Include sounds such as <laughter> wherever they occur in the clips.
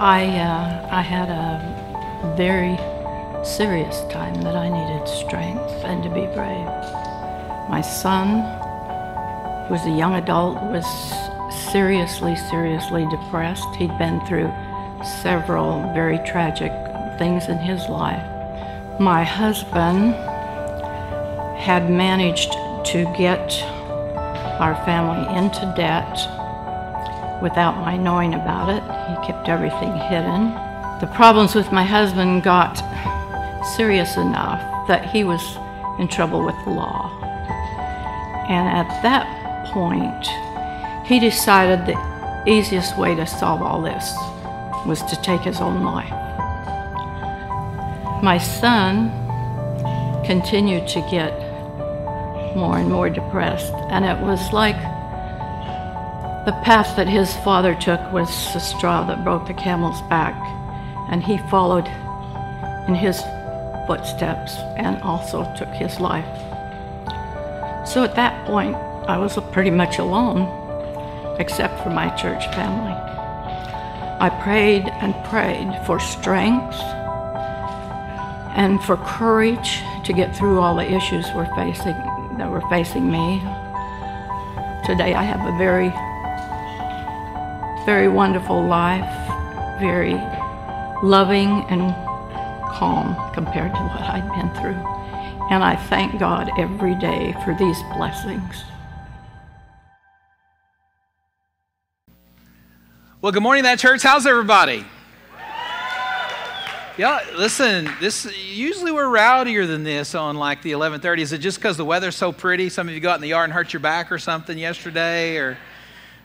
I, uh, I had a very serious time that I needed strength and to be brave. My son, who was a young adult, was seriously, seriously depressed. He'd been through several very tragic things in his life. My husband had managed to get our family into debt without my knowing about it. He kept everything hidden. The problems with my husband got serious enough that he was in trouble with the law. And at that point, he decided the easiest way to solve all this was to take his own life. My son continued to get more and more depressed, and it was like the path that his father took was the straw that broke the camel's back, and he followed in his footsteps and also took his life. So at that point, I was pretty much alone, except for my church family. I prayed and prayed for strength and for courage to get through all the issues we're facing that were facing me. Today I have a very very wonderful life, very loving and calm compared to what I'd been through. And I thank God every day for these blessings. Well, good morning, that church. How's everybody? Yeah, listen, this usually we're rowdier than this on like the 11:30. Is it just because the weather's so pretty? Some of you got in the yard and hurt your back or something yesterday, or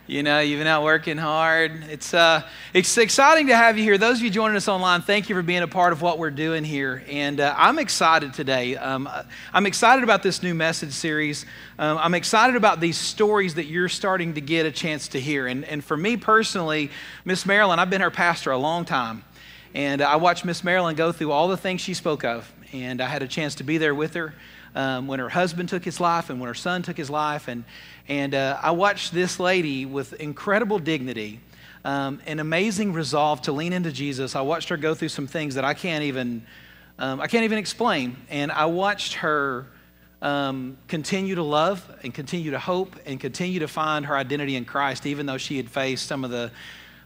you know, you've been out working hard. It's, uh, it's exciting to have you here. Those of you joining us online, thank you for being a part of what we're doing here. And uh, I'm excited today. Um, I'm excited about this new message series. Um, I'm excited about these stories that you're starting to get a chance to hear. And, and for me personally, Miss Marilyn, I've been her pastor a long time. And I watched Miss Marilyn go through all the things she spoke of. And I had a chance to be there with her um, when her husband took his life and when her son took his life. And, and uh, I watched this lady with incredible dignity, um, an amazing resolve to lean into Jesus. I watched her go through some things that I can't even, um, I can't even explain. And I watched her um, continue to love and continue to hope and continue to find her identity in Christ, even though she had faced some of the,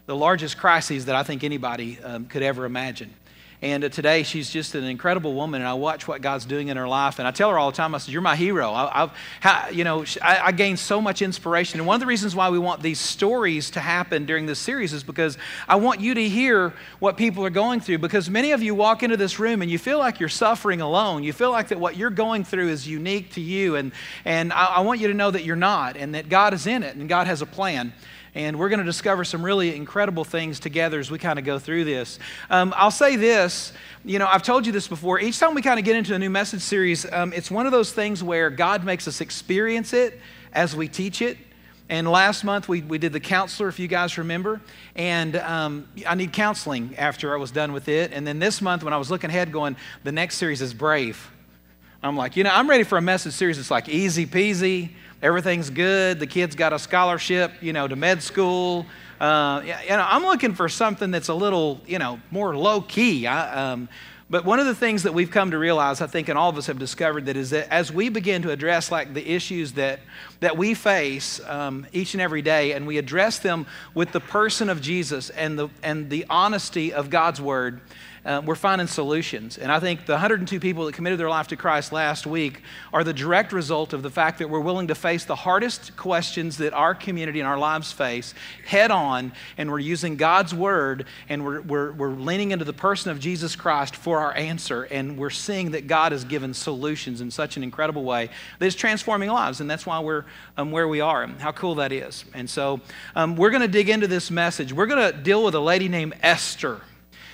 the largest crises that I think anybody um, could ever imagine. And uh, today, she's just an incredible woman, and I watch what God's doing in her life. And I tell her all the time, I said, "You're my hero." I, have you know, I, I gained so much inspiration. And one of the reasons why we want these stories to happen during this series is because I want you to hear what people are going through. Because many of you walk into this room and you feel like you're suffering alone. You feel like that what you're going through is unique to you, and and I, I want you to know that you're not, and that God is in it, and God has a plan. And we're going to discover some really incredible things together as we kind of go through this. Um, I'll say this you know, I've told you this before. Each time we kind of get into a new message series, um, it's one of those things where God makes us experience it as we teach it. And last month we, we did the counselor, if you guys remember. And um, I need counseling after I was done with it. And then this month, when I was looking ahead, going, the next series is Brave. I'm like, you know, I'm ready for a message series that's like easy peasy everything's good. The kid's got a scholarship, you know, to med school. Uh, you know, I'm looking for something that's a little, you know, more low key. I, um, but one of the things that we've come to realize, I think, and all of us have discovered, that is that as we begin to address like the issues that that we face um, each and every day, and we address them with the person of Jesus and the and the honesty of God's word, uh, we're finding solutions. And I think the 102 people that committed their life to Christ last week are the direct result of the fact that we're willing to face the hardest questions that our community and our lives face head on, and we're using God's word and we're, we're, we're leaning into the person of Jesus Christ for our answer. And we're seeing that God has given solutions in such an incredible way that is transforming lives. And that's why we're um, where we are. And how cool that is. And so um, we're going to dig into this message. We're going to deal with a lady named Esther.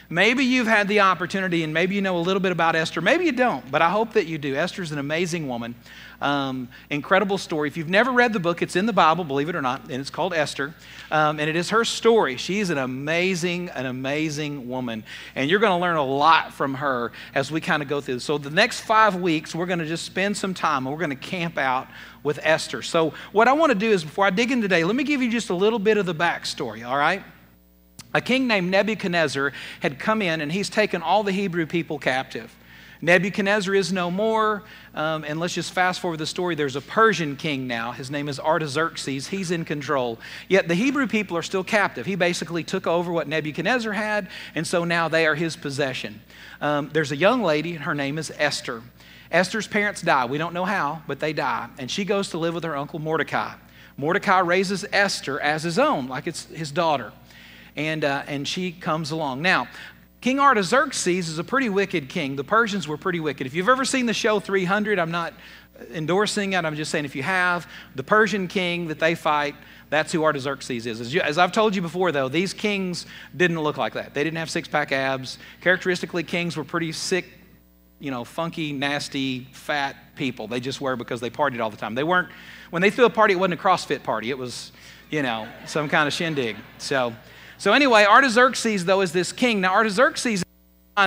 Maybe you've had the opportunity and maybe you know a little bit about Esther. Maybe you don't, but I hope that you do. Esther's an amazing woman. Um, incredible story. If you've never read the book, it's in the Bible, believe it or not, and it's called Esther. Um, and it is her story. She's an amazing, an amazing woman. And you're going to learn a lot from her as we kind of go through. So, the next five weeks, we're going to just spend some time and we're going to camp out with Esther. So, what I want to do is before I dig in today, let me give you just a little bit of the backstory, all right? A king named Nebuchadnezzar had come in and he's taken all the Hebrew people captive. Nebuchadnezzar is no more. Um, and let's just fast forward the story. There's a Persian king now. His name is Artaxerxes. He's in control. Yet the Hebrew people are still captive. He basically took over what Nebuchadnezzar had, and so now they are his possession. Um, there's a young lady, her name is Esther. Esther's parents die. We don't know how, but they die. And she goes to live with her uncle Mordecai. Mordecai raises Esther as his own, like it's his daughter. And, uh, and she comes along. Now, King Artaxerxes is a pretty wicked king. The Persians were pretty wicked. If you've ever seen the show 300, I'm not endorsing it. I'm just saying if you have, the Persian king that they fight, that's who Artaxerxes is. As, you, as I've told you before, though, these kings didn't look like that. They didn't have six pack abs. Characteristically, kings were pretty sick, you know, funky, nasty, fat people. They just were because they partied all the time. They weren't, when they threw a party, it wasn't a CrossFit party. It was, you know, some kind of shindig. So, so anyway, Artaxerxes, though, is this king. Now, Artaxerxes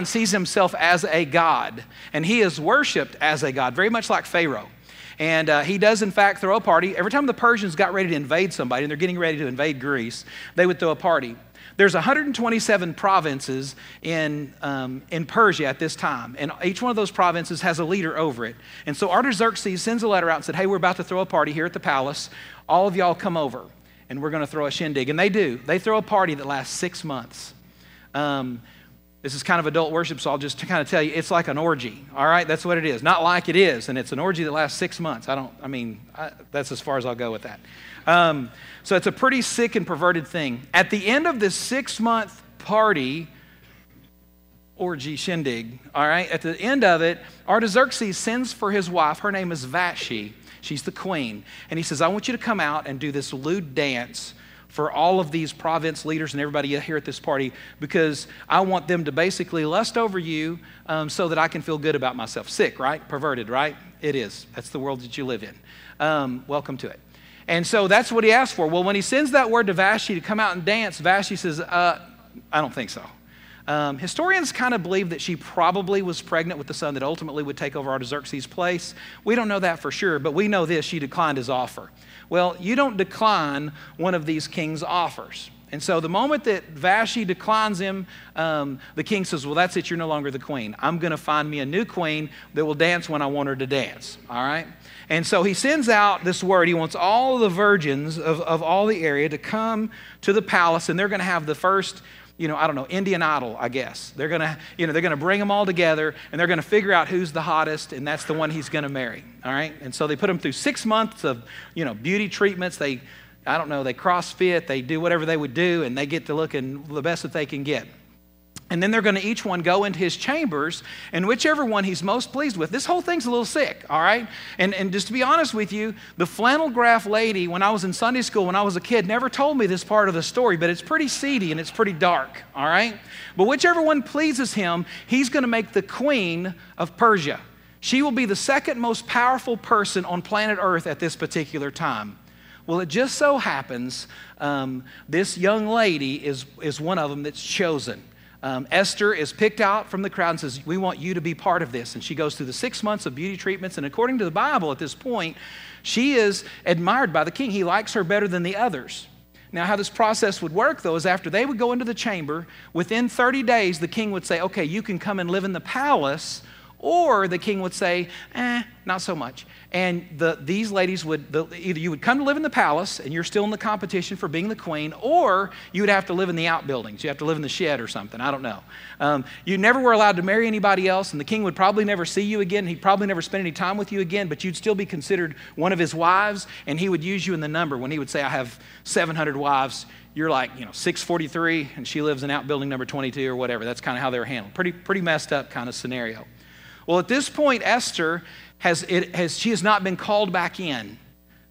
sees himself as a god, and he is worshiped as a god, very much like Pharaoh. And uh, he does, in fact, throw a party. Every time the Persians got ready to invade somebody, and they're getting ready to invade Greece, they would throw a party. There's 127 provinces in, um, in Persia at this time, and each one of those provinces has a leader over it. And so Artaxerxes sends a letter out and said, Hey, we're about to throw a party here at the palace. All of y'all come over and we're going to throw a shindig. And they do. They throw a party that lasts six months. Um, this is kind of adult worship, so I'll just kind of tell you it's like an orgy. All right, that's what it is. Not like it is, and it's an orgy that lasts six months. I don't. I mean, I, that's as far as I'll go with that. Um, so it's a pretty sick and perverted thing. At the end of this six-month party, orgy shindig. All right, at the end of it, Artaxerxes sends for his wife. Her name is Vashti. She's the queen. And he says, I want you to come out and do this lewd dance for all of these province leaders and everybody here at this party because I want them to basically lust over you um, so that I can feel good about myself. Sick, right? Perverted, right? It is. That's the world that you live in. Um, welcome to it. And so that's what he asked for. Well, when he sends that word to Vashti to come out and dance, Vashti says, uh, I don't think so. Um, historians kind of believe that she probably was pregnant with the son that ultimately would take over Artaxerxes' place. We don't know that for sure, but we know this she declined his offer. Well, you don't decline one of these king's offers. And so the moment that Vashti declines him, um, the king says, Well, that's it, you're no longer the queen. I'm going to find me a new queen that will dance when I want her to dance. All right? And so he sends out this word. He wants all the virgins of, of all the area to come to the palace, and they're going to have the first you know, I don't know, Indian Idol, I guess. They're going to, you know, they're going to bring them all together and they're going to figure out who's the hottest and that's the one he's going to marry. All right? And so they put them through six months of, you know, beauty treatments. They, I don't know, they CrossFit, they do whatever they would do and they get to looking the best that they can get. And then they're going to each one go into his chambers, and whichever one he's most pleased with. This whole thing's a little sick, all right? And, and just to be honest with you, the flannel graph lady, when I was in Sunday school, when I was a kid, never told me this part of the story, but it's pretty seedy and it's pretty dark, all right? But whichever one pleases him, he's going to make the queen of Persia. She will be the second most powerful person on planet Earth at this particular time. Well, it just so happens um, this young lady is, is one of them that's chosen. Um, Esther is picked out from the crowd and says, We want you to be part of this. And she goes through the six months of beauty treatments. And according to the Bible at this point, she is admired by the king. He likes her better than the others. Now, how this process would work, though, is after they would go into the chamber, within 30 days, the king would say, Okay, you can come and live in the palace. Or the king would say, Eh, not so much. And the, these ladies would, the, either you would come to live in the palace and you're still in the competition for being the queen, or you would have to live in the outbuildings. You have to live in the shed or something. I don't know. Um, you never were allowed to marry anybody else, and the king would probably never see you again. He'd probably never spend any time with you again, but you'd still be considered one of his wives, and he would use you in the number. When he would say, I have 700 wives, you're like, you know, 643, and she lives in outbuilding number 22 or whatever. That's kind of how they were handled. Pretty, pretty messed up kind of scenario. Well, at this point, Esther has, it, has, she has not been called back in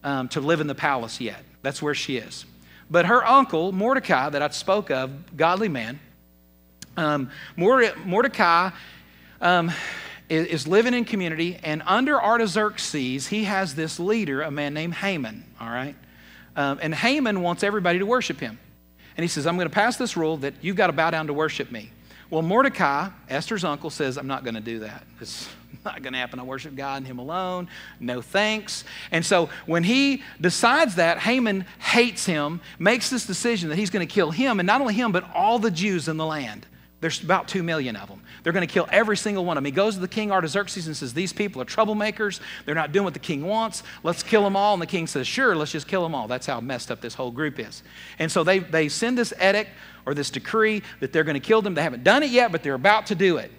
um, to live in the palace yet. That's where she is. But her uncle, Mordecai, that I spoke of, godly man, um, Mordecai um, is, living in community, and under Artaxerxes, he has this leader, a man named Haman, all right? Um, and Haman wants everybody to worship him. And he says, I'm going to pass this rule that you've got to bow down to worship me. Well, Mordecai, Esther's uncle, says, I'm not going to do that. It's <laughs> not going to happen. I worship God and Him alone. No thanks. And so when he decides that, Haman hates him, makes this decision that he's going to kill him, and not only him, but all the Jews in the land. There's about two million of them. They're going to kill every single one of them. He goes to the king Artaxerxes and says, These people are troublemakers. They're not doing what the king wants. Let's kill them all. And the king says, Sure, let's just kill them all. That's how messed up this whole group is. And so they, they send this edict or this decree that they're going to kill them. They haven't done it yet, but they're about to do it.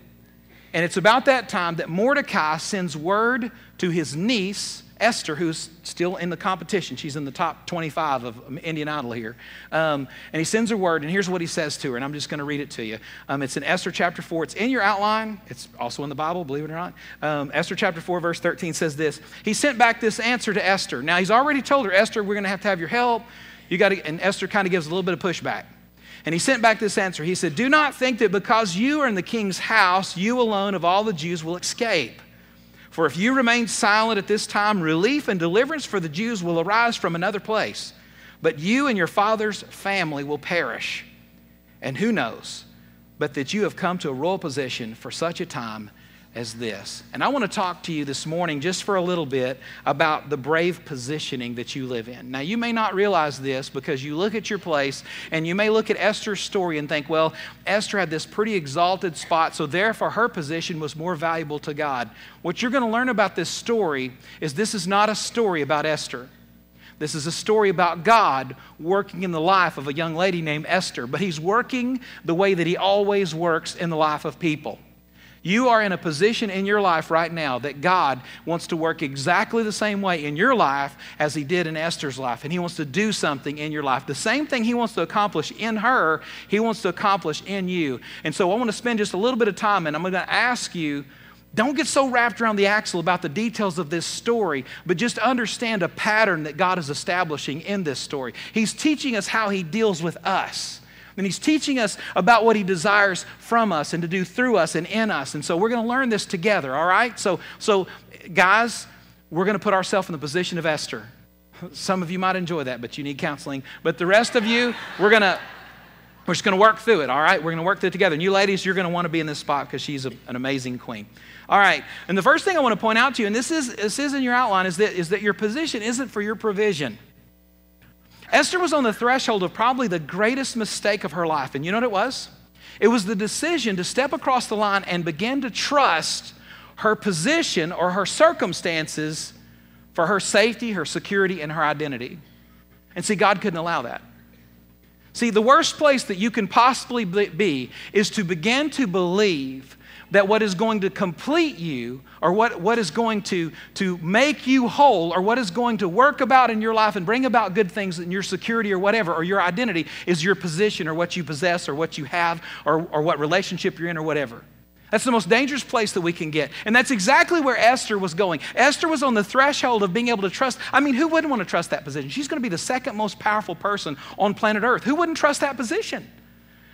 And it's about that time that Mordecai sends word to his niece, Esther, who's still in the competition. She's in the top 25 of Indian Idol here. Um, and he sends her word, and here's what he says to her, and I'm just going to read it to you. Um, it's in Esther chapter 4. It's in your outline. It's also in the Bible, believe it or not. Um, Esther chapter 4, verse 13 says this He sent back this answer to Esther. Now, he's already told her, Esther, we're going to have to have your help. You got to, and Esther kind of gives a little bit of pushback. And he sent back this answer. He said, Do not think that because you are in the king's house, you alone of all the Jews will escape. For if you remain silent at this time, relief and deliverance for the Jews will arise from another place. But you and your father's family will perish. And who knows, but that you have come to a royal position for such a time as this. And I want to talk to you this morning just for a little bit about the brave positioning that you live in. Now, you may not realize this because you look at your place and you may look at Esther's story and think, well, Esther had this pretty exalted spot, so therefore her position was more valuable to God. What you're going to learn about this story is this is not a story about Esther. This is a story about God working in the life of a young lady named Esther, but He's working the way that He always works in the life of people. You are in a position in your life right now that God wants to work exactly the same way in your life as He did in Esther's life. And He wants to do something in your life. The same thing He wants to accomplish in her, He wants to accomplish in you. And so I want to spend just a little bit of time and I'm going to ask you. Don't get so wrapped around the axle about the details of this story, but just understand a pattern that God is establishing in this story. He's teaching us how He deals with us. And he's teaching us about what he desires from us and to do through us and in us. And so we're going to learn this together, all right? So, so guys, we're going to put ourselves in the position of Esther. Some of you might enjoy that, but you need counseling. But the rest of you, we're going to we're just going to work through it, all right? We're going to work through it together. And you ladies, you're going to want to be in this spot because she's a, an amazing queen. All right. And the first thing I want to point out to you, and this is, this is in your outline, is that, is that your position isn't for your provision. Esther was on the threshold of probably the greatest mistake of her life. And you know what it was? It was the decision to step across the line and begin to trust her position or her circumstances for her safety, her security, and her identity. And see, God couldn't allow that. See, the worst place that you can possibly be is to begin to believe that what is going to complete you or what, what is going to, to make you whole or what is going to work about in your life and bring about good things in your security or whatever or your identity is your position or what you possess or what you have or, or what relationship you're in or whatever. That's the most dangerous place that we can get. And that's exactly where Esther was going. Esther was on the threshold of being able to trust. I mean, who wouldn't want to trust that position? She's going to be the second most powerful person on planet Earth. Who wouldn't trust that position?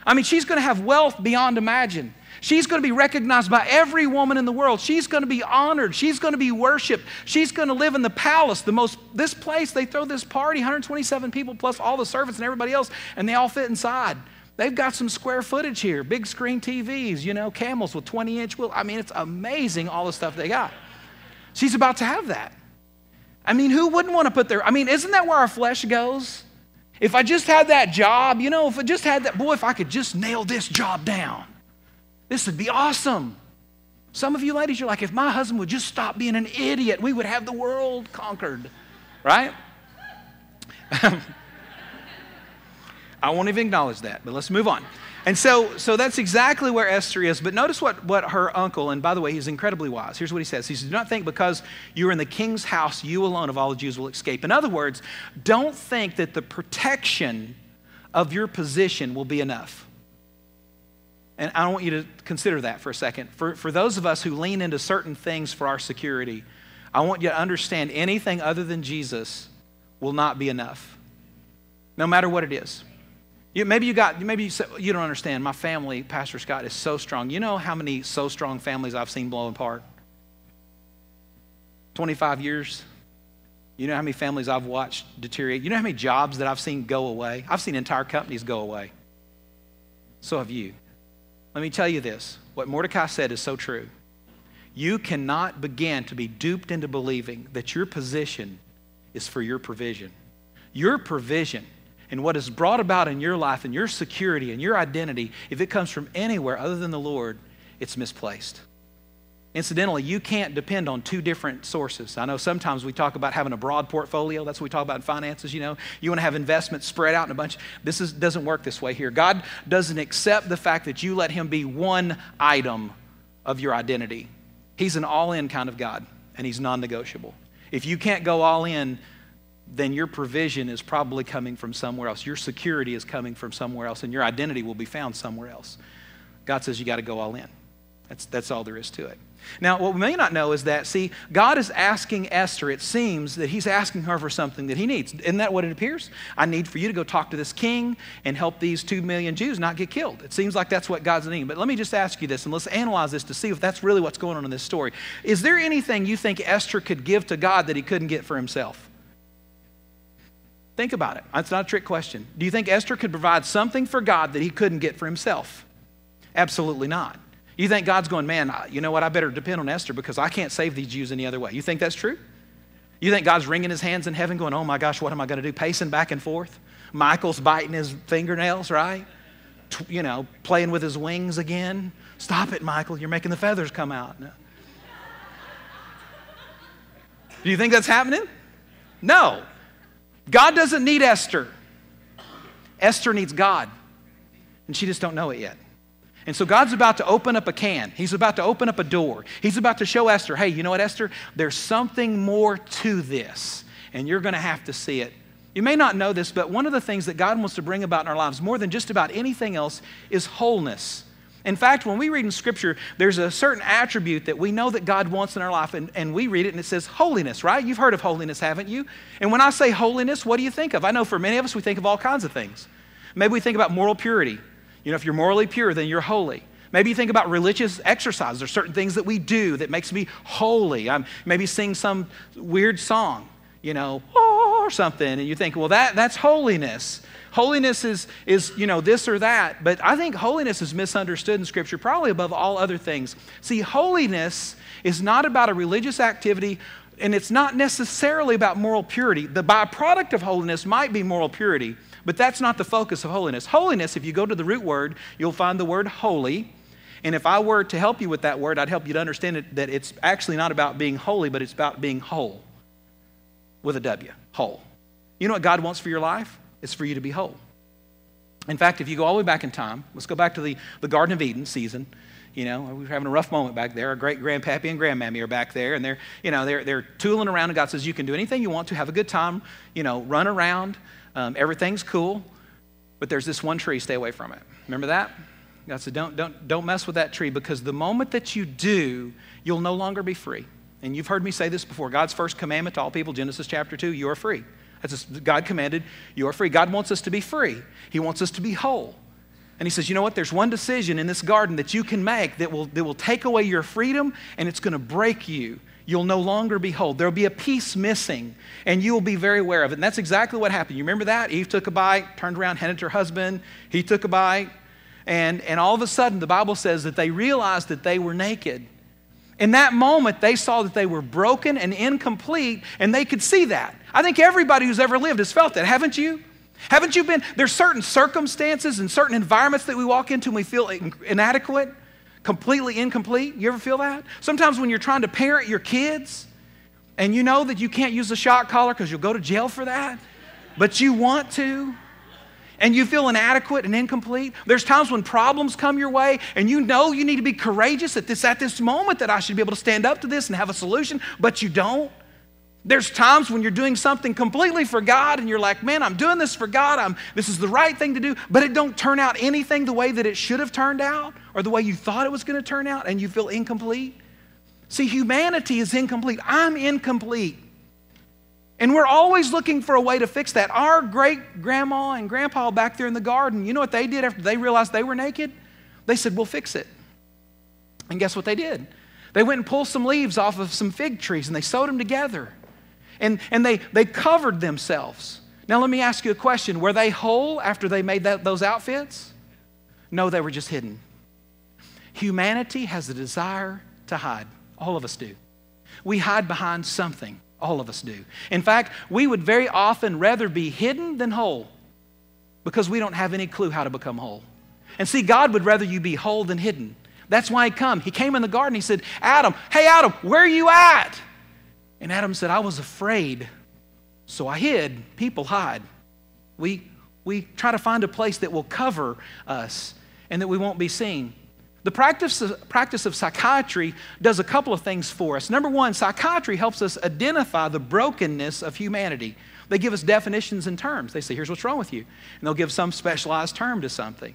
I mean, she's going to have wealth beyond imagine. She's going to be recognized by every woman in the world. She's going to be honored. She's going to be worshiped. She's going to live in the palace, the most this place. They throw this party, 127 people plus all the servants and everybody else, and they all fit inside. They've got some square footage here, big screen TVs, you know, camels with 20 inch wheels. I mean, it's amazing all the stuff they got. She's about to have that. I mean, who wouldn't want to put their, I mean, isn't that where our flesh goes? If I just had that job, you know, if I just had that, boy, if I could just nail this job down. This would be awesome. Some of you ladies, you're like, if my husband would just stop being an idiot, we would have the world conquered, right? <laughs> I won't even acknowledge that, but let's move on. And so, so that's exactly where Esther is. But notice what, what her uncle, and by the way, he's incredibly wise. Here's what he says He says, Do not think because you are in the king's house, you alone of all the Jews will escape. In other words, don't think that the protection of your position will be enough. And I want you to consider that for a second. For, for those of us who lean into certain things for our security, I want you to understand anything other than Jesus will not be enough, no matter what it is. You, maybe you got, maybe you, you don't understand. My family, Pastor Scott, is so strong. You know how many so strong families I've seen blow apart? 25 years. You know how many families I've watched deteriorate? You know how many jobs that I've seen go away? I've seen entire companies go away. So have you. Let me tell you this what Mordecai said is so true. You cannot begin to be duped into believing that your position is for your provision. Your provision and what is brought about in your life and your security and your identity, if it comes from anywhere other than the Lord, it's misplaced. Incidentally, you can't depend on two different sources. I know sometimes we talk about having a broad portfolio. That's what we talk about in finances, you know. You want to have investments spread out in a bunch. This is, doesn't work this way here. God doesn't accept the fact that you let Him be one item of your identity. He's an all in kind of God, and He's non negotiable. If you can't go all in, then your provision is probably coming from somewhere else. Your security is coming from somewhere else, and your identity will be found somewhere else. God says you got to go all in. That's, that's all there is to it. Now, what we may not know is that, see, God is asking Esther, it seems that he's asking her for something that he needs. Isn't that what it appears? I need for you to go talk to this king and help these two million Jews not get killed. It seems like that's what God's needing. But let me just ask you this, and let's analyze this to see if that's really what's going on in this story. Is there anything you think Esther could give to God that he couldn't get for himself? Think about it. That's not a trick question. Do you think Esther could provide something for God that he couldn't get for himself? Absolutely not. You think God's going, man, you know what? I better depend on Esther because I can't save these Jews any other way. You think that's true? You think God's wringing his hands in heaven going, oh my gosh, what am I going to do? Pacing back and forth? Michael's biting his fingernails, right? You know, playing with his wings again. Stop it, Michael. You're making the feathers come out. No. Do you think that's happening? No. God doesn't need Esther. Esther needs God. And she just don't know it yet. And so God's about to open up a can. He's about to open up a door. He's about to show Esther, hey, you know what, Esther? There's something more to this, and you're going to have to see it. You may not know this, but one of the things that God wants to bring about in our lives, more than just about anything else, is wholeness. In fact, when we read in Scripture, there's a certain attribute that we know that God wants in our life, and, and we read it and it says holiness, right? You've heard of holiness, haven't you? And when I say holiness, what do you think of? I know for many of us, we think of all kinds of things. Maybe we think about moral purity. You know, if you're morally pure, then you're holy. Maybe you think about religious exercise. There's certain things that we do that makes me holy. I'm, maybe sing some weird song, you know, oh, or something, and you think, well, that, that's holiness. Holiness is, is, you know, this or that. But I think holiness is misunderstood in Scripture, probably above all other things. See, holiness is not about a religious activity, and it's not necessarily about moral purity. The byproduct of holiness might be moral purity, but that's not the focus of holiness. Holiness, if you go to the root word, you'll find the word holy. And if I were to help you with that word, I'd help you to understand it, that it's actually not about being holy, but it's about being whole with a W, whole. You know what God wants for your life? It's for you to be whole. In fact, if you go all the way back in time, let's go back to the, the Garden of Eden season. You know, we were having a rough moment back there. Our great grandpappy and grandmammy are back there, and they're, you know, they're, they're tooling around, and God says, You can do anything you want to, have a good time, you know, run around, um, everything's cool, but there's this one tree, stay away from it. Remember that? God said, don't, don't, don't mess with that tree because the moment that you do, you'll no longer be free. And you've heard me say this before God's first commandment to all people, Genesis chapter 2, you are free. That's God commanded, you are free. God wants us to be free, He wants us to be whole. And He says, you know what? There's one decision in this garden that you can make that will, that will take away your freedom and it's going to break you you'll no longer be whole. There'll be a piece missing, and you will be very aware of it. And that's exactly what happened. You remember that? Eve took a bite, turned around, handed her husband. He took a bite, and, and all of a sudden, the Bible says that they realized that they were naked. In that moment, they saw that they were broken and incomplete, and they could see that. I think everybody who's ever lived has felt that, haven't you? Haven't you been? There's certain circumstances and certain environments that we walk into and we feel inadequate completely incomplete? You ever feel that? Sometimes when you're trying to parent your kids and you know that you can't use a shock collar because you'll go to jail for that, but you want to, and you feel inadequate and incomplete. There's times when problems come your way and you know you need to be courageous at this at this moment that I should be able to stand up to this and have a solution, but you don't. There's times when you're doing something completely for God and you're like, man, I'm doing this for God. I'm, this is the right thing to do, but it don't turn out anything the way that it should have turned out or the way you thought it was going to turn out and you feel incomplete. See, humanity is incomplete. I'm incomplete. And we're always looking for a way to fix that. Our great grandma and grandpa back there in the garden, you know what they did after they realized they were naked? They said, We'll fix it. And guess what they did? They went and pulled some leaves off of some fig trees and they sewed them together and, and they, they covered themselves. Now, let me ask you a question. Were they whole after they made that, those outfits? No, they were just hidden. Humanity has a desire to hide. All of us do. We hide behind something. All of us do. In fact, we would very often rather be hidden than whole because we don't have any clue how to become whole. And see, God would rather you be whole than hidden. That's why he come. He came in the garden. He said, Adam, hey, Adam, where are you at? And Adam said, I was afraid, so I hid. People hide. We, we try to find a place that will cover us and that we won't be seen. The practice of, practice of psychiatry does a couple of things for us. Number one, psychiatry helps us identify the brokenness of humanity. They give us definitions and terms. They say, here's what's wrong with you. And they'll give some specialized term to something.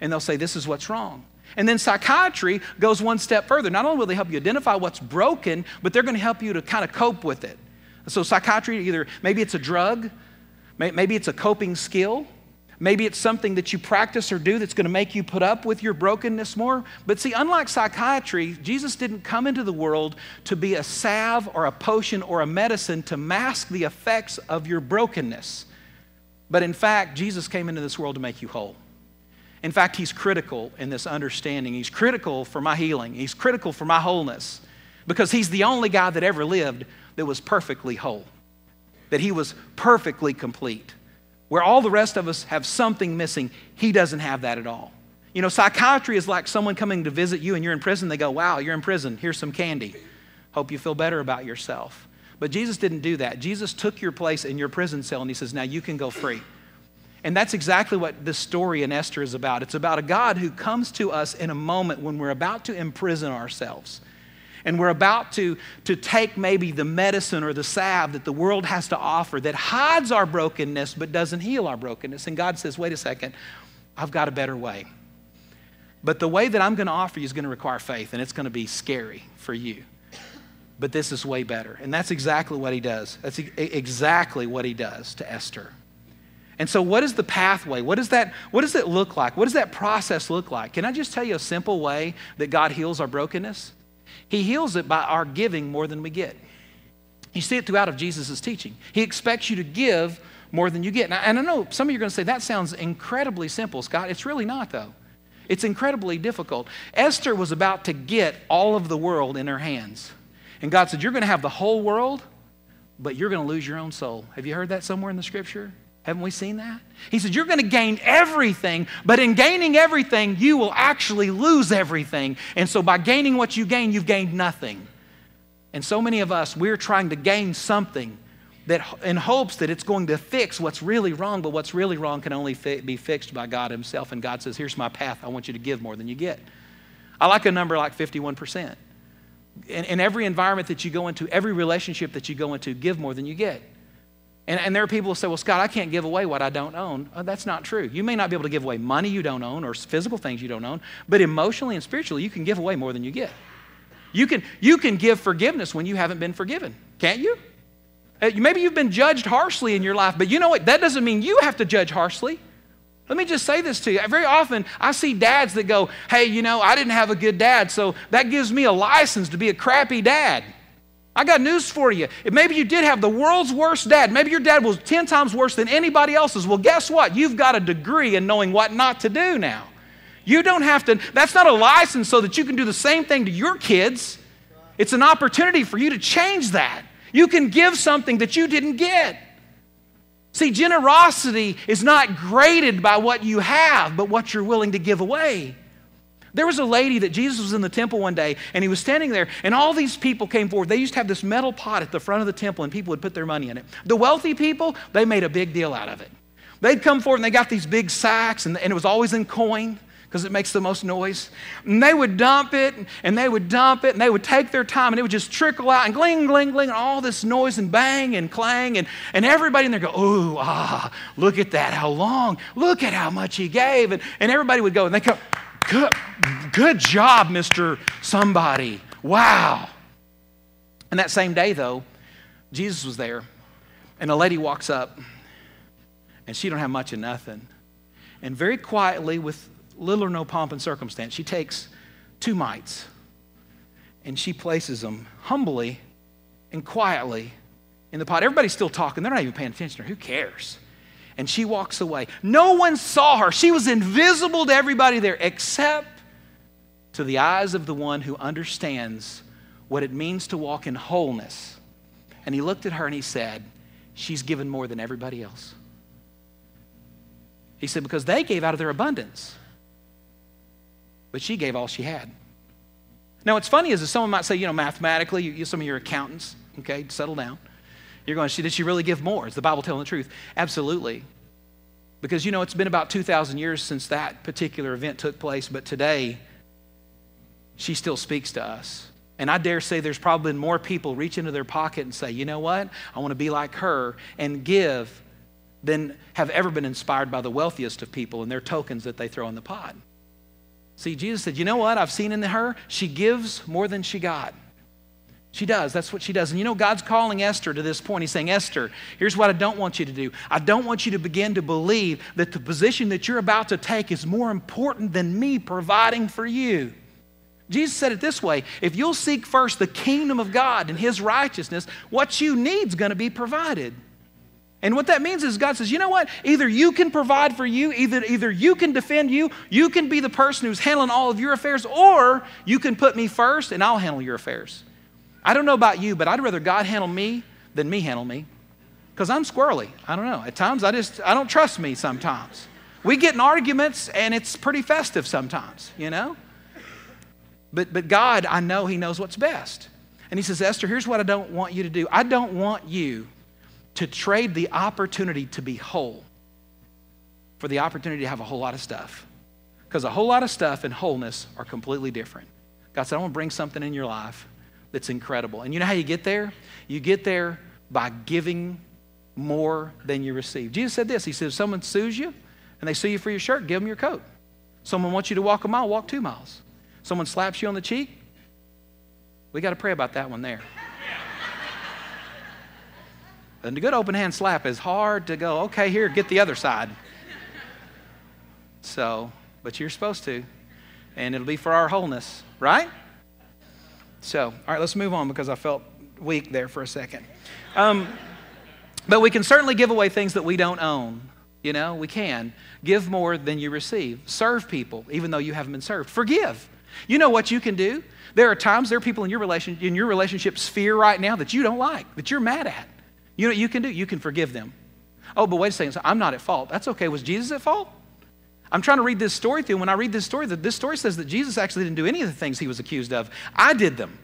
And they'll say, this is what's wrong. And then psychiatry goes one step further. Not only will they help you identify what's broken, but they're going to help you to kind of cope with it. So, psychiatry either maybe it's a drug, maybe it's a coping skill, maybe it's something that you practice or do that's going to make you put up with your brokenness more. But see, unlike psychiatry, Jesus didn't come into the world to be a salve or a potion or a medicine to mask the effects of your brokenness. But in fact, Jesus came into this world to make you whole. In fact, he's critical in this understanding. He's critical for my healing, he's critical for my wholeness because he's the only guy that ever lived that was perfectly whole, that he was perfectly complete. Where all the rest of us have something missing, he doesn't have that at all. You know, psychiatry is like someone coming to visit you and you're in prison. They go, Wow, you're in prison. Here's some candy. Hope you feel better about yourself. But Jesus didn't do that. Jesus took your place in your prison cell and he says, Now you can go free. And that's exactly what this story in Esther is about. It's about a God who comes to us in a moment when we're about to imprison ourselves. And we're about to, to take maybe the medicine or the salve that the world has to offer that hides our brokenness but doesn't heal our brokenness. And God says, wait a second, I've got a better way. But the way that I'm going to offer you is going to require faith, and it's going to be scary for you. But this is way better. And that's exactly what he does. That's exactly what he does to Esther. And so, what is the pathway? What, is that, what does it look like? What does that process look like? Can I just tell you a simple way that God heals our brokenness? He heals it by our giving more than we get. You see it throughout of Jesus' teaching. He expects you to give more than you get. And I know some of you are going to say, that sounds incredibly simple, Scott. It's really not, though. It's incredibly difficult. Esther was about to get all of the world in her hands. And God said, You're going to have the whole world, but you're going to lose your own soul. Have you heard that somewhere in the scripture? Haven't we seen that? He said, You're going to gain everything, but in gaining everything, you will actually lose everything. And so by gaining what you gain, you've gained nothing. And so many of us, we're trying to gain something that in hopes that it's going to fix what's really wrong, but what's really wrong can only fi- be fixed by God Himself. And God says, Here's my path. I want you to give more than you get. I like a number like 51%. In, in every environment that you go into, every relationship that you go into, give more than you get. And, and there are people who say, well, Scott, I can't give away what I don't own. Oh, that's not true. You may not be able to give away money you don't own or physical things you don't own, but emotionally and spiritually, you can give away more than you get. You can, you can give forgiveness when you haven't been forgiven, can't you? Uh, maybe you've been judged harshly in your life, but you know what? That doesn't mean you have to judge harshly. Let me just say this to you. Very often, I see dads that go, Hey, you know, I didn't have a good dad, so that gives me a license to be a crappy dad. I got news for you. Maybe you did have the world's worst dad, maybe your dad was 10 times worse than anybody else's. Well, guess what? You've got a degree in knowing what not to do now. You don't have to, that's not a license so that you can do the same thing to your kids. It's an opportunity for you to change that. You can give something that you didn't get. See, generosity is not graded by what you have, but what you're willing to give away. There was a lady that Jesus was in the temple one day, and he was standing there, and all these people came forward. They used to have this metal pot at the front of the temple, and people would put their money in it. The wealthy people, they made a big deal out of it. They'd come forward and they got these big sacks, and, and it was always in coin because it makes the most noise. And they would dump it, and they would dump it, and they would take their time, and it would just trickle out, and gling, gling, gling, and all this noise, and bang, and clang, and, and everybody in there go, ooh, ah, look at that, how long, look at how much he gave. And, and everybody would go, and they come, Good, good job, Mr. Somebody. Wow. And that same day, though, Jesus was there, and a lady walks up, and she don't have much of nothing. And very quietly, with little or no pomp and circumstance, she takes two mites, and she places them humbly and quietly in the pot. Everybody's still talking. They're not even paying attention. Who cares? And she walks away. No one saw her. She was invisible to everybody there except to the eyes of the one who understands what it means to walk in wholeness. And he looked at her and he said, She's given more than everybody else. He said, Because they gave out of their abundance, but she gave all she had. Now, what's funny is that someone might say, you know, mathematically, you, some of your accountants, okay, settle down. You're going, did she really give more? Is the Bible telling the truth? Absolutely. Because, you know, it's been about 2,000 years since that particular event took place, but today, she still speaks to us. And I dare say there's probably been more people reach into their pocket and say, you know what? I want to be like her and give than have ever been inspired by the wealthiest of people and their tokens that they throw in the pot. See, Jesus said, you know what I've seen in her? She gives more than she got. She does. That's what she does. And you know, God's calling Esther to this point. He's saying, Esther, here's what I don't want you to do. I don't want you to begin to believe that the position that you're about to take is more important than me providing for you. Jesus said it this way if you'll seek first the kingdom of God and his righteousness, what you need is going to be provided. And what that means is God says, you know what? Either you can provide for you, either, either you can defend you, you can be the person who's handling all of your affairs, or you can put me first and I'll handle your affairs. I don't know about you, but I'd rather God handle me than me handle me. Because I'm squirrely. I don't know. At times I just I don't trust me sometimes. We get in arguments and it's pretty festive sometimes, you know? But but God, I know He knows what's best. And He says, Esther, here's what I don't want you to do. I don't want you to trade the opportunity to be whole for the opportunity to have a whole lot of stuff. Because a whole lot of stuff and wholeness are completely different. God said, I want to bring something in your life that's incredible. And you know how you get there? You get there by giving more than you receive. Jesus said this He said, if someone sues you and they sue you for your shirt, give them your coat. Someone wants you to walk a mile, walk two miles. Someone slaps you on the cheek, we got to pray about that one there. And a good open hand slap is hard to go, okay, here, get the other side. So, but you're supposed to. And it'll be for our wholeness, right? So, all right, let's move on because I felt weak there for a second. Um, but we can certainly give away things that we don't own. You know, we can. Give more than you receive. Serve people, even though you haven't been served. Forgive. You know what you can do? There are times, there are people in your, relation, in your relationship sphere right now that you don't like, that you're mad at. You know what you can do? You can forgive them. Oh, but wait a second. So I'm not at fault. That's okay. Was Jesus at fault? I'm trying to read this story through. When I read this story, that this story says that Jesus actually didn't do any of the things he was accused of. I did them.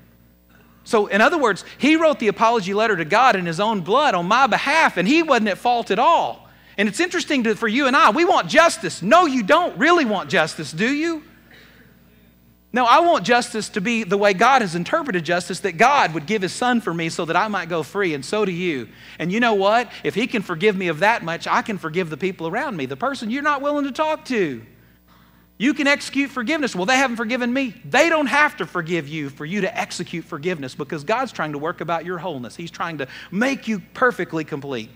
So, in other words, he wrote the apology letter to God in his own blood on my behalf, and he wasn't at fault at all. And it's interesting to, for you and I, we want justice. No, you don't really want justice, do you? No, I want justice to be the way God has interpreted justice, that God would give his son for me so that I might go free, and so do you. And you know what? If he can forgive me of that much, I can forgive the people around me, the person you're not willing to talk to. You can execute forgiveness. Well, they haven't forgiven me. They don't have to forgive you for you to execute forgiveness because God's trying to work about your wholeness. He's trying to make you perfectly complete.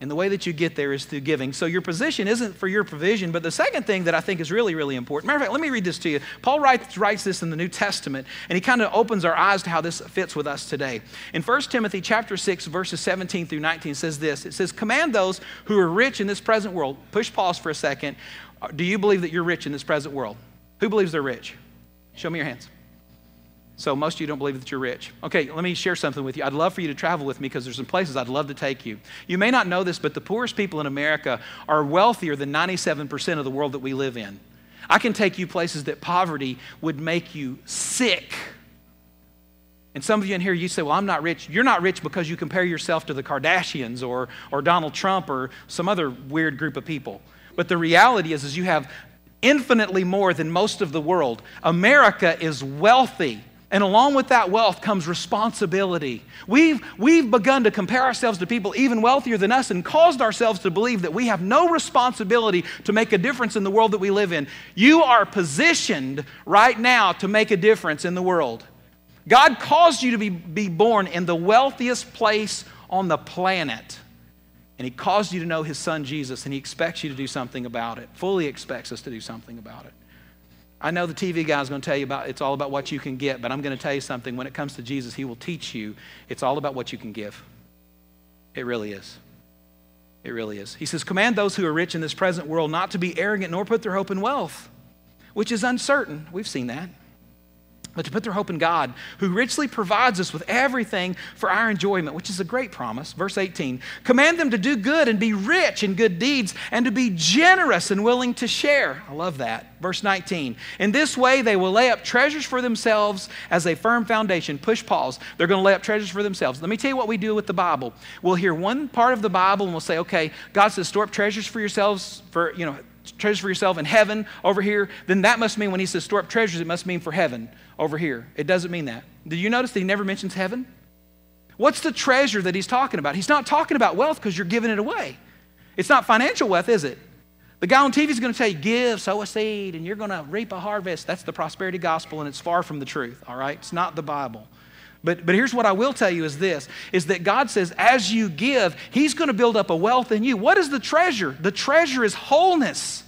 And the way that you get there is through giving. So your position isn't for your provision. But the second thing that I think is really, really important, matter of fact, let me read this to you. Paul writes, writes this in the New Testament, and he kind of opens our eyes to how this fits with us today. In 1 Timothy chapter 6, verses 17 through 19 says this. It says, Command those who are rich in this present world. Push pause for a second. Do you believe that you're rich in this present world? Who believes they're rich? Show me your hands. So most of you don't believe that you're rich. Okay, let me share something with you. I'd love for you to travel with me because there's some places I'd love to take you. You may not know this, but the poorest people in America are wealthier than 97% of the world that we live in. I can take you places that poverty would make you sick. And some of you in here, you say, Well, I'm not rich. You're not rich because you compare yourself to the Kardashians or, or Donald Trump or some other weird group of people. But the reality is, is you have infinitely more than most of the world. America is wealthy. And along with that wealth comes responsibility. We've, we've begun to compare ourselves to people even wealthier than us and caused ourselves to believe that we have no responsibility to make a difference in the world that we live in. You are positioned right now to make a difference in the world. God caused you to be, be born in the wealthiest place on the planet. And He caused you to know His Son Jesus, and He expects you to do something about it, fully expects us to do something about it. I know the TV guy is going to tell you about it's all about what you can get, but I'm going to tell you something. When it comes to Jesus, he will teach you it's all about what you can give. It really is. It really is. He says, Command those who are rich in this present world not to be arrogant nor put their hope in wealth, which is uncertain. We've seen that but to put their hope in God, who richly provides us with everything for our enjoyment, which is a great promise. Verse 18 Command them to do good and be rich in good deeds, and to be generous and willing to share. I love that. Verse 19 In this way, they will lay up treasures for themselves as a firm foundation. Push pause. They're going to lay up treasures for themselves. Let me tell you what we do with the Bible. We'll hear one part of the Bible and we'll say, okay, God says, store up treasures for yourselves, for, you know, treasures for yourself in heaven over here, then that must mean when he says store up treasures, it must mean for heaven over here. It doesn't mean that. Did you notice that he never mentions heaven? What's the treasure that he's talking about? He's not talking about wealth because you're giving it away. It's not financial wealth, is it? The guy on TV is going to tell you, give, sow a seed, and you're going to reap a harvest. That's the prosperity gospel, and it's far from the truth, all right? It's not the Bible. But, but here's what I will tell you is this is that God says, as you give, He's going to build up a wealth in you. What is the treasure? The treasure is wholeness.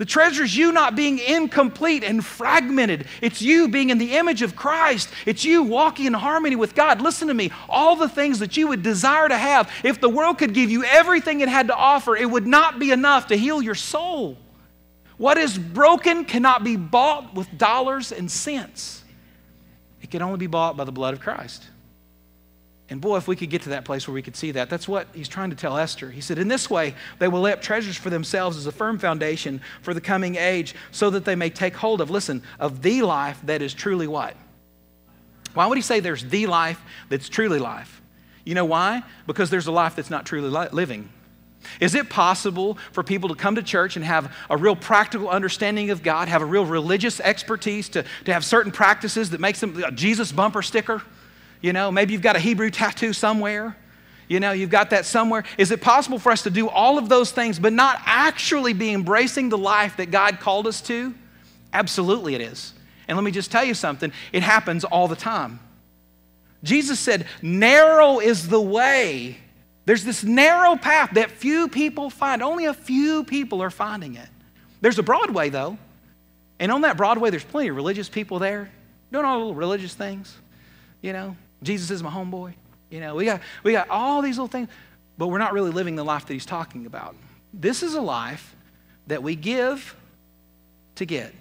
The treasure is you not being incomplete and fragmented. It's you being in the image of Christ. It's you walking in harmony with God. Listen to me. All the things that you would desire to have, if the world could give you everything it had to offer, it would not be enough to heal your soul. What is broken cannot be bought with dollars and cents, it can only be bought by the blood of Christ. And boy, if we could get to that place where we could see that, that's what he's trying to tell Esther. He said, In this way, they will lay up treasures for themselves as a firm foundation for the coming age, so that they may take hold of, listen, of the life that is truly what? Why would he say there's the life that's truly life? You know why? Because there's a life that's not truly li- living. Is it possible for people to come to church and have a real practical understanding of God, have a real religious expertise, to, to have certain practices that makes them a Jesus bumper sticker? You know, maybe you've got a Hebrew tattoo somewhere. You know, you've got that somewhere. Is it possible for us to do all of those things but not actually be embracing the life that God called us to? Absolutely, it is. And let me just tell you something it happens all the time. Jesus said, Narrow is the way. There's this narrow path that few people find. Only a few people are finding it. There's a broad way, though. And on that broad way, there's plenty of religious people there doing all the little religious things. You know, Jesus is my homeboy. You know, we got, we got all these little things, but we're not really living the life that he's talking about. This is a life that we give to get.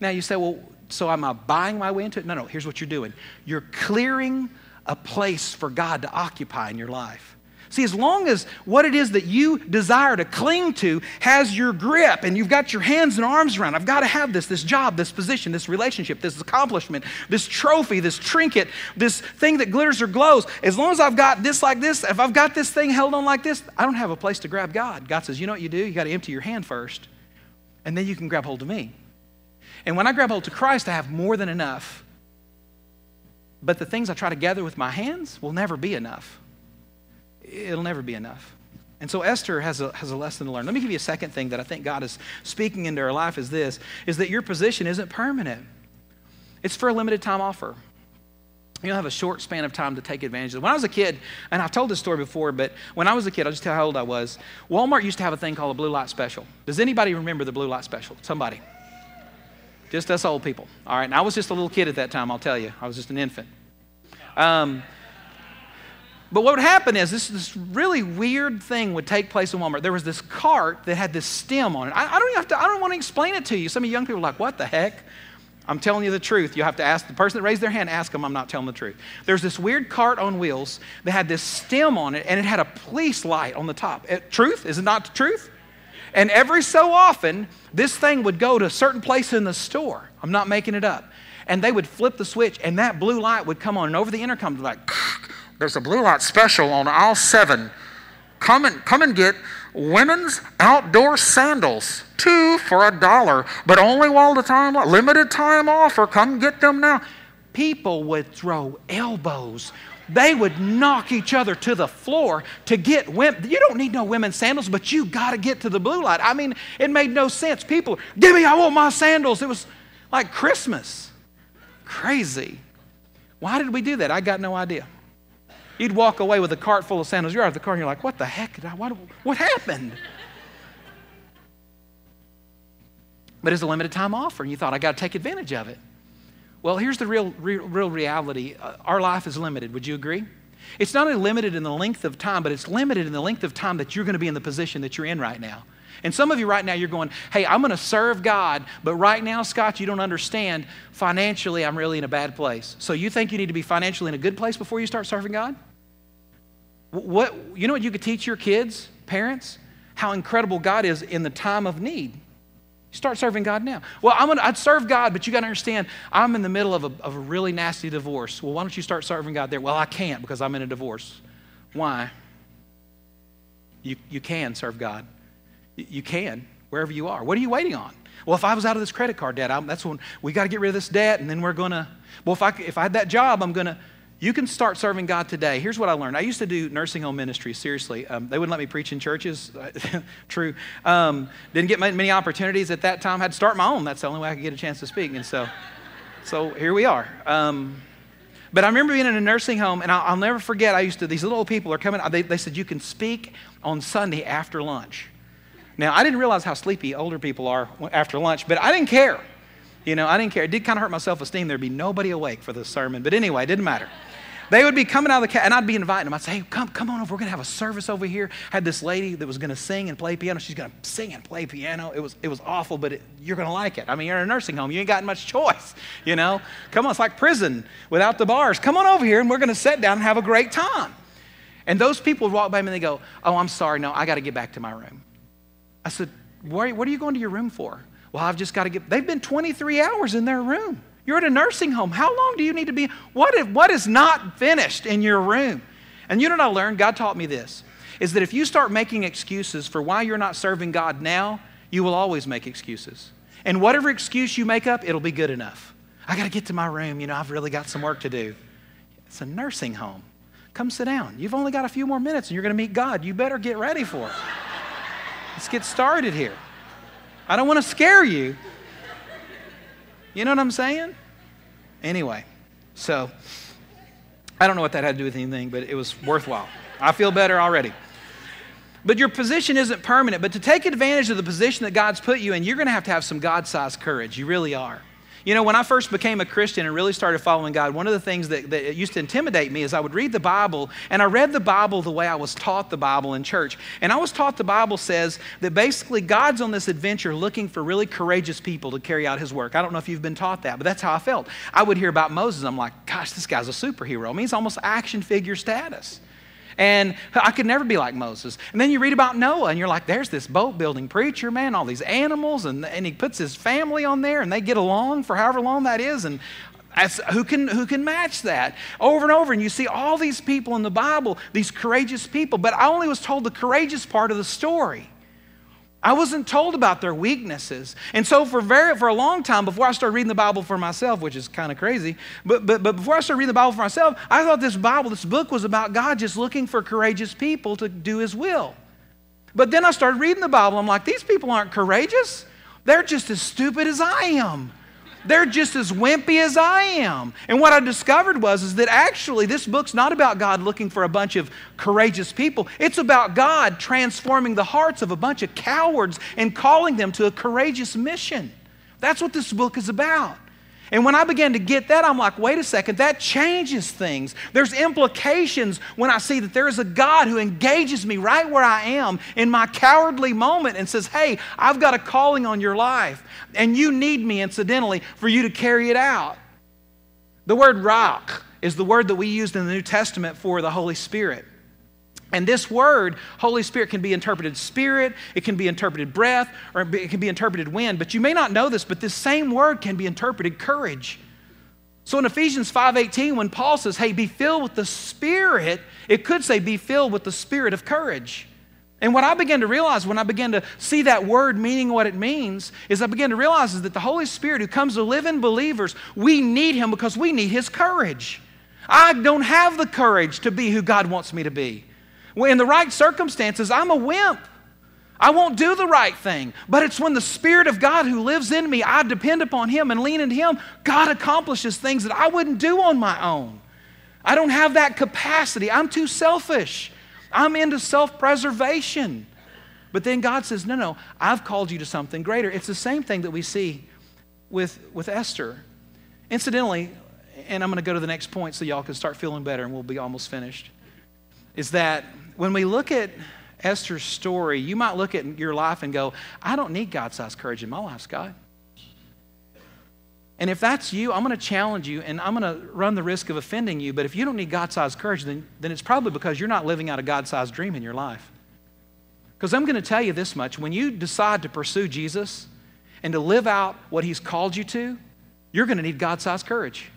Now you say, well, so am I buying my way into it? No, no, here's what you're doing you're clearing a place for God to occupy in your life. See, as long as what it is that you desire to cling to has your grip and you've got your hands and arms around, I've got to have this, this job, this position, this relationship, this accomplishment, this trophy, this trinket, this thing that glitters or glows. As long as I've got this like this, if I've got this thing held on like this, I don't have a place to grab God. God says, you know what you do? You got to empty your hand first, and then you can grab hold of me. And when I grab hold to Christ, I have more than enough. But the things I try to gather with my hands will never be enough it'll never be enough. And so Esther has a, has a lesson to learn. Let me give you a second thing that I think God is speaking into her life is this, is that your position isn't permanent. It's for a limited time offer. You'll have a short span of time to take advantage of it. When I was a kid, and I've told this story before, but when I was a kid, I'll just tell you how old I was. Walmart used to have a thing called a blue light special. Does anybody remember the blue light special? Somebody. Just us old people. All right. And I was just a little kid at that time, I'll tell you. I was just an infant. Um, but what would happen is this, this really weird thing would take place in Walmart. There was this cart that had this stem on it. I, I don't have to, I don't want to explain it to you. Some of you young people are like, what the heck? I'm telling you the truth. You have to ask the person that raised their hand, ask them, I'm not telling the truth. There's this weird cart on wheels that had this stem on it, and it had a police light on the top. It, truth? Is it not the truth? And every so often, this thing would go to a certain place in the store. I'm not making it up. And they would flip the switch, and that blue light would come on, and over the intercom, like, there's a blue light special on aisle seven. Come and, come and get women's outdoor sandals, two for a dollar, but only while the time, limited time offer. Come get them now. People would throw elbows. They would knock each other to the floor to get women. You don't need no women's sandals, but you got to get to the blue light. I mean, it made no sense. People, give me, I want my sandals. It was like Christmas. Crazy. Why did we do that? I got no idea. You'd walk away with a cart full of sandals. You're out of the car and you're like, what the heck? Did I, what, what happened? But it's a limited time offer, and you thought, I got to take advantage of it. Well, here's the real, real, real reality uh, our life is limited. Would you agree? It's not only limited in the length of time, but it's limited in the length of time that you're going to be in the position that you're in right now. And some of you right now, you're going, hey, I'm going to serve God, but right now, Scott, you don't understand. Financially, I'm really in a bad place. So you think you need to be financially in a good place before you start serving God? What, you know what you could teach your kids, parents? How incredible God is in the time of need. Start serving God now. Well, I'm gonna, I'd serve God, but you got to understand, I'm in the middle of a, of a really nasty divorce. Well, why don't you start serving God there? Well, I can't because I'm in a divorce. Why? You, you can serve God. You, can, wherever you are. What are you waiting on? Well, if I was out of this credit card debt, I'm, that's when we got to get rid of this debt, and then we're going to, well, if I, if I had that job, I'm going to, you can start serving God today. Here's what I learned. I used to do nursing home ministry, seriously. Um, they wouldn't let me preach in churches. <laughs> True. Um, didn't get many opportunities at that time. I Had to start my own. That's the only way I could get a chance to speak. And so, <laughs> so here we are. Um, but I remember being in a nursing home, and I'll, I'll, never forget, I used to, these little old people are coming, they, they said, you can speak on Sunday after lunch. Now, I didn't realize how sleepy older people are after lunch, but I didn't care. You know, I didn't care. It did kind of hurt my self esteem. There'd be nobody awake for this sermon. But anyway, it didn't matter. They would be coming out of the cat, and I'd be inviting them. I'd say, hey, come, come on over. We're going to have a service over here. Had this lady that was going to sing and play piano. She's going to sing and play piano. It was, it was awful, but it, you're going to like it. I mean, you're in a nursing home. You ain't got much choice, you know? Come on, it's like prison without the bars. Come on over here, and we're going to sit down and have a great time. And those people would walk by me and they go, oh, I'm sorry. No, I got to get back to my room. I said, what are you going to your room for? Well, I've just got to get, they've been 23 hours in their room. You're at a nursing home. How long do you need to be? What, if, what is not finished in your room? And you know what I learned? God taught me this is that if you start making excuses for why you're not serving God now, you will always make excuses. And whatever excuse you make up, it'll be good enough. I got to get to my room. You know, I've really got some work to do. It's a nursing home. Come sit down. You've only got a few more minutes and you're going to meet God. You better get ready for it. Let's get started here. I don't want to scare you. You know what I'm saying? Anyway, so I don't know what that had to do with anything, but it was worthwhile. I feel better already. But your position isn't permanent. But to take advantage of the position that God's put you in, you're going to have to have some God sized courage. You really are. You know, when I first became a Christian and really started following God, one of the things that, that used to intimidate me is I would read the Bible, and I read the Bible the way I was taught the Bible in church. And I was taught the Bible says that basically God's on this adventure looking for really courageous people to carry out his work. I don't know if you've been taught that, but that's how I felt. I would hear about Moses, I'm like, gosh, this guy's a superhero. I mean, he's almost action figure status. And I could never be like Moses. And then you read about Noah, and you're like, there's this boat building preacher, man, all these animals, and, and he puts his family on there, and they get along for however long that is. And who, can, who can match that? Over and over, and you see all these people in the Bible, these courageous people, but I only was told the courageous part of the story. I wasn't told about their weaknesses. And so for, very, for a long time, before I started reading the Bible for myself, which is kind of crazy, but, but, but before I started reading the Bible for myself, I thought this Bible, this book was about God just looking for courageous people to do his will. But then I started reading the Bible. I'm like, these people aren't courageous. They're just as stupid as I am. They're just as wimpy as I am. And what I discovered was is that actually this book's not about God looking for a bunch of courageous people. It's about God transforming the hearts of a bunch of cowards and calling them to a courageous mission. That's what this book is about. And when I began to get that, I'm like, wait a second, that changes things. There's implications when I see that there is a God who engages me right where I am in my cowardly moment and says, hey, I've got a calling on your life, and you need me, incidentally, for you to carry it out. The word ruach is the word that we used in the New Testament for the Holy Spirit. And this word, Holy Spirit, can be interpreted spirit, it can be interpreted breath, or it can be interpreted wind. But you may not know this, but this same word can be interpreted courage. So in Ephesians 5:18, when Paul says, hey, be filled with the Spirit, it could say be filled with the spirit of courage. And what I began to realize when I began to see that word meaning what it means is I began to realize is that the Holy Spirit who comes to live in believers, we need him because we need his courage. I don't have the courage to be who God wants me to be. In the right circumstances, I'm a wimp. I won't do the right thing. But it's when the Spirit of God who lives in me, I depend upon Him and lean into Him, God accomplishes things that I wouldn't do on my own. I don't have that capacity. I'm too selfish. I'm into self preservation. But then God says, No, no, I've called you to something greater. It's the same thing that we see with, with Esther. Incidentally, and I'm going to go to the next point so y'all can start feeling better and we'll be almost finished, is that when we look at Esther's story, you might look at your life and go, I don't need God sized courage in my life, Scott. And if that's you, I'm going to challenge you and I'm going to run the risk of offending you. But if you don't need God sized courage, then, then it's probably because you're not living out a God sized dream in your life. Because I'm going to tell you this much when you decide to pursue Jesus and to live out what He's called you to, you're going to need God sized courage.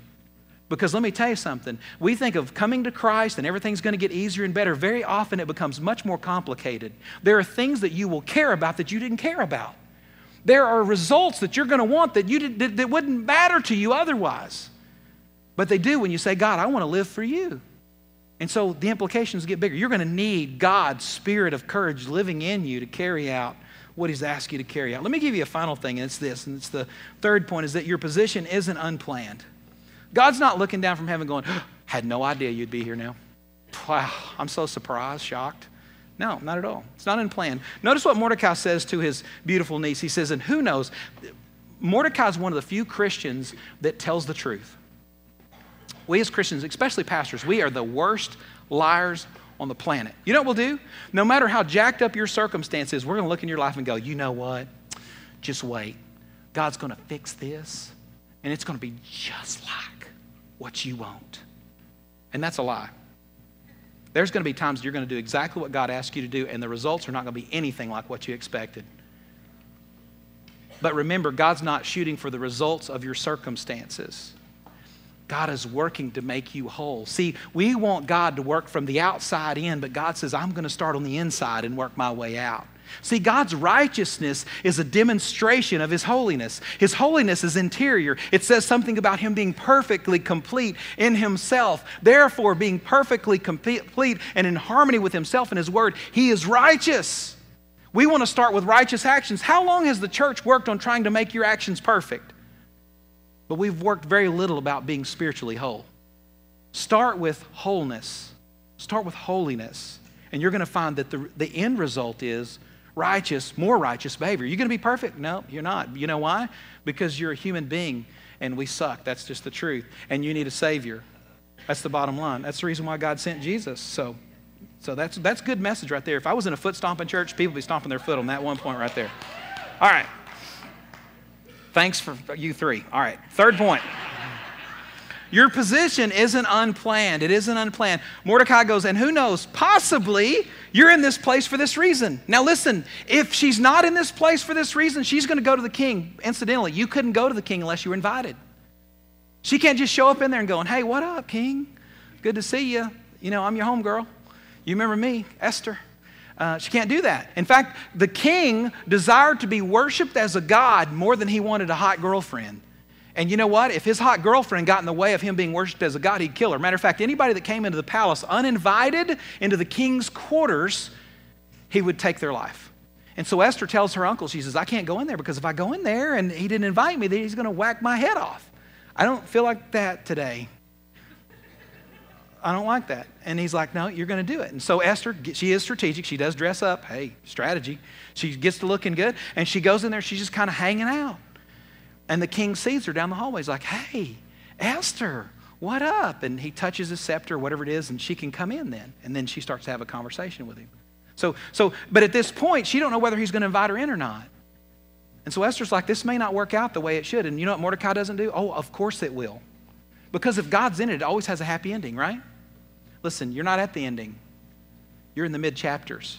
Because let me tell you something, we think of coming to Christ and everything's going to get easier and better. Very often it becomes much more complicated. There are things that you will care about that you didn't care about. There are results that you're going to want that, you did, that wouldn't matter to you otherwise. But they do when you say, God, I want to live for you. And so the implications get bigger. You're going to need God's spirit of courage living in you to carry out what He's asked you to carry out. Let me give you a final thing, and it's this, and it's the third point is that your position isn't unplanned. God's not looking down from heaven going, <gasps> had no idea you'd be here now. Wow, I'm so surprised, shocked. No, not at all. It's not unplanned. Notice what Mordecai says to his beautiful niece. He says, and who knows? Mordecai is one of the few Christians that tells the truth. We as Christians, especially pastors, we are the worst liars on the planet. You know what we'll do? No matter how jacked up your circumstances, we're going to look in your life and go, you know what? Just wait. God's going to fix this, and it's going to be just like what you want. And that's a lie. There's going to be times you're going to do exactly what God asked you to do, and the results are not going to be anything like what you expected. But remember, God's not shooting for the results of your circumstances. God is working to make you whole. See, we want God to work from the outside in, but God says, I'm going to start on the inside and work my way out. See, God's righteousness is a demonstration of His holiness. His holiness is interior. It says something about Him being perfectly complete in Himself. Therefore, being perfectly complete and in harmony with Himself and His Word, He is righteous. We want to start with righteous actions. How long has the church worked on trying to make your actions perfect? But we've worked very little about being spiritually whole. Start with wholeness, start with holiness, and you're going to find that the, the end result is righteous, more righteous behavior. You're going to be perfect? No, you're not. You know why? Because you're a human being and we suck. That's just the truth. And you need a Savior. That's the bottom line. That's the reason why God sent Jesus. So, so that's, that's good message right there. If I was in a foot stomping church, people would be stomping their foot on that one point right there. All right. Thanks for you three. All right. Third point. Your position isn't unplanned. It isn't unplanned. Mordecai goes, and who knows, possibly you're in this place for this reason. Now, listen, if she's not in this place for this reason, she's going to go to the king. Incidentally, you couldn't go to the king unless you were invited. She can't just show up in there and going, hey, what up, king? Good to see you. You know, I'm your homegirl. You remember me, Esther. Uh, she can't do that. In fact, the king desired to be worshiped as a god more than he wanted a hot girlfriend. And you know what? If his hot girlfriend got in the way of him being worshiped as a god, he'd kill her. Matter of fact, anybody that came into the palace uninvited into the king's quarters, he would take their life. And so Esther tells her uncle, she says, I can't go in there because if I go in there and he didn't invite me, then he's going to whack my head off. I don't feel like that today. I don't like that. And he's like, No, you're going to do it. And so Esther, she is strategic. She does dress up. Hey, strategy. She gets to looking good. And she goes in there, she's just kind of hanging out. And the king sees her down the hallway. He's like, hey, Esther, what up? And he touches his scepter, whatever it is, and she can come in then. And then she starts to have a conversation with him. So, so but at this point, she don't know whether he's going to invite her in or not. And so Esther's like, this may not work out the way it should. And you know what Mordecai doesn't do? Oh, of course it will. Because if God's in it, it always has a happy ending, right? Listen, you're not at the ending. You're in the mid chapters.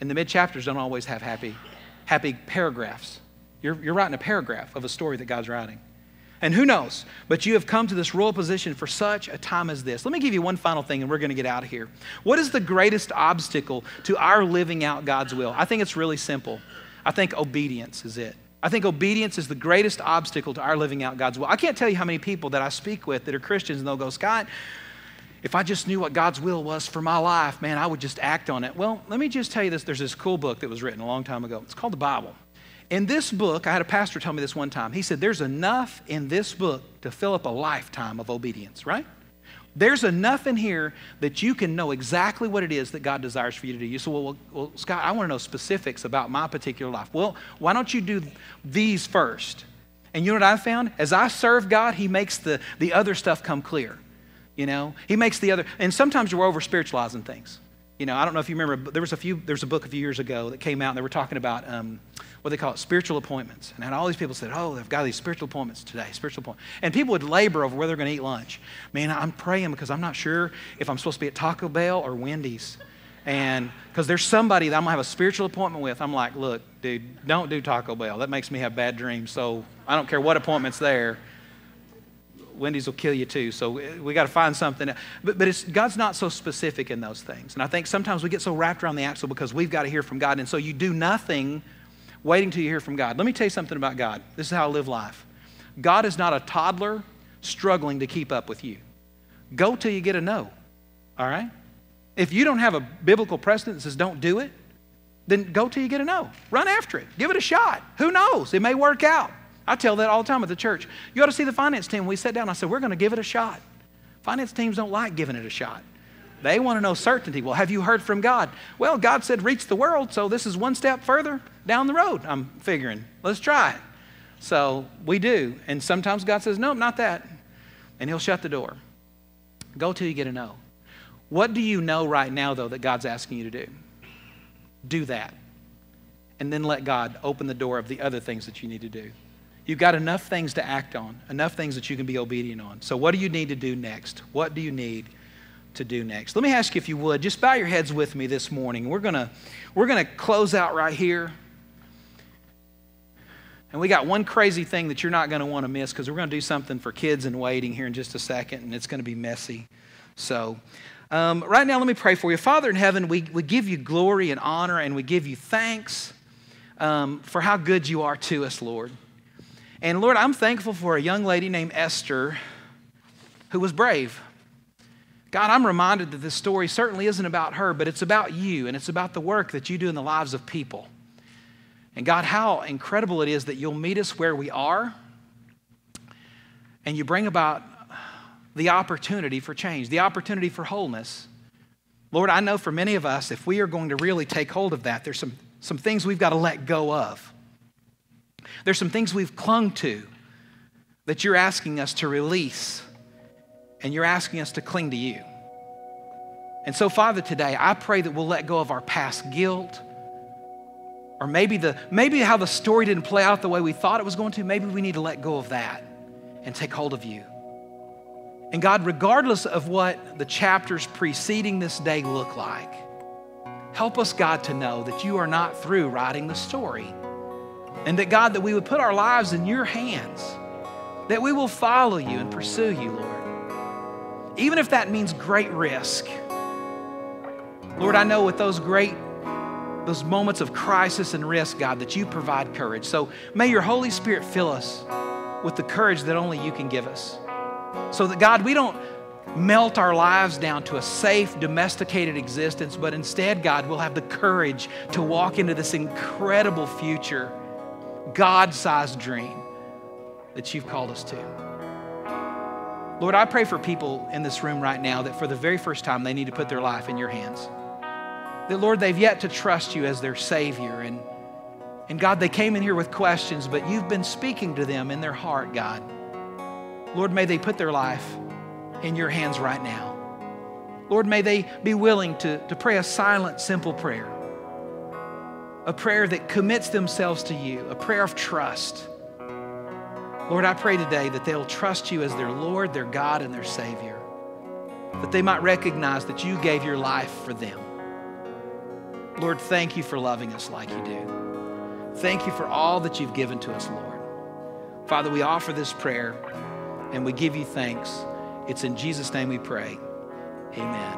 And the mid chapters don't always have happy, happy paragraphs. You're, you're writing a paragraph of a story that God's writing. And who knows, but you have come to this royal position for such a time as this. Let me give you one final thing and we're going to get out of here. What is the greatest obstacle to our living out God's will? I think it's really simple. I think obedience is it. I think obedience is the greatest obstacle to our living out God's will. I can't tell you how many people that I speak with that are Christians and they'll go, Scott, if I just knew what God's will was for my life, man, I would just act on it. Well, let me just tell you this. There's this cool book that was written a long time ago. It's called the Bible. In this book, I had a pastor tell me this one time. He said, There's enough in this book to fill up a lifetime of obedience, right? There's enough in here that you can know exactly what it is that God desires for you to do. You say, well, well, Scott, I want to know specifics about my particular life. Well, why don't you do these first? And you know what I found? As I serve God, He makes the, the other stuff come clear. You know, He makes the other, and sometimes we're over spiritualizing things. You know, I don't know if you remember, there was a few, there was a book a few years ago that came out and they were talking about um, what they call it, spiritual appointments. And all these people said, oh, they've got these spiritual appointments today, spiritual appointments. And people would labor over where they're going to eat lunch. Man, I'm praying because I'm not sure if I'm supposed to be at Taco Bell or Wendy's. And because there's somebody that I'm going to have a spiritual appointment with, I'm like, look, dude, don't do Taco Bell. That makes me have bad dreams. So I don't care what appointment's there. Wendy's will kill you too. So we got to find something. But, but God's not so specific in those things. And I think sometimes we get so wrapped around the axle because we've got to hear from God. And so you do nothing waiting till you hear from God. Let me tell you something about God. This is how I live life. God is not a toddler struggling to keep up with you. Go till you get a no. All right? If you don't have a biblical precedent that says don't do it, then go till you get a no. Run after it. Give it a shot. Who knows? It may work out. I tell that all the time at the church. You ought to see the finance team. We sat down, I said, We're going to give it a shot. Finance teams don't like giving it a shot. They want to know certainty. Well, have you heard from God? Well, God said reach the world, so this is one step further down the road, I'm figuring. Let's try it. So we do. And sometimes God says, no, not that. And He'll shut the door. Go till you get a no. What do you know right now, though, that God's asking you to do? Do that. And then let God open the door of the other things that you need to do. You've got enough things to act on, enough things that you can be obedient on. So, what do you need to do next? What do you need to do next? Let me ask you if you would, just bow your heads with me this morning. We're going to we're going to close out right here. And we got one crazy thing that you're not going to want to miss because we're going to do something for kids in waiting here in just a second, and it's going to be messy. So, um, right now, let me pray for you. Father in heaven, we, we give you glory and honor, and we give you thanks um, for how good you are to us, Lord. And Lord, I'm thankful for a young lady named Esther who was brave. God, I'm reminded that this story certainly isn't about her, but it's about you and it's about the work that you do in the lives of people. And God, how incredible it is that you'll meet us where we are and you bring about the opportunity for change, the opportunity for wholeness. Lord, I know for many of us, if we are going to really take hold of that, there's some, some things we've got to let go of. There's some things we've clung to that you're asking us to release, and you're asking us to cling to you. And so, Father, today, I pray that we'll let go of our past guilt. Or maybe, the, maybe how the story didn't play out the way we thought it was going to. Maybe we need to let go of that and take hold of you. And God, regardless of what the chapters preceding this day look like, help us, God, to know that you are not through writing the story. And that, God, that we would put our lives in your hands, that we will follow you and pursue you, Lord. Even if that means great risk. Lord, I know with those great, those moments of crisis and risk, God, that you provide courage. So may your Holy Spirit fill us with the courage that only you can give us. So that, God, we don't melt our lives down to a safe, domesticated existence, but instead, God, we'll have the courage to walk into this incredible future God sized dream that you've called us to. Lord, I pray for people in this room right now that for the very first time they need to put their life in your hands. That, Lord, they've yet to trust you as their Savior. And, and God, they came in here with questions, but you've been speaking to them in their heart, God. Lord, may they put their life in your hands right now. Lord, may they be willing to, to pray a silent, simple prayer a prayer that commits themselves to you, a prayer of trust. Lord, I pray today that they'll trust you as their Lord, their God, and their Savior. That they might recognize that you gave your life for them. Lord, thank you for loving us like you do. Thank you for all that you've given to us, Lord. Father, we offer this prayer and we give you thanks. It's in Jesus' name we pray. Amen.